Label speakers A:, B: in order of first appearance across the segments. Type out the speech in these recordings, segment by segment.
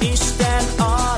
A: Isten arra.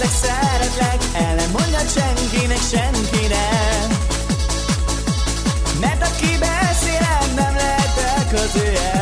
A: Szeretlek, szeretlek, el nem mondja senkinek, senkinek. Mert aki beszélem, nem lehet elközője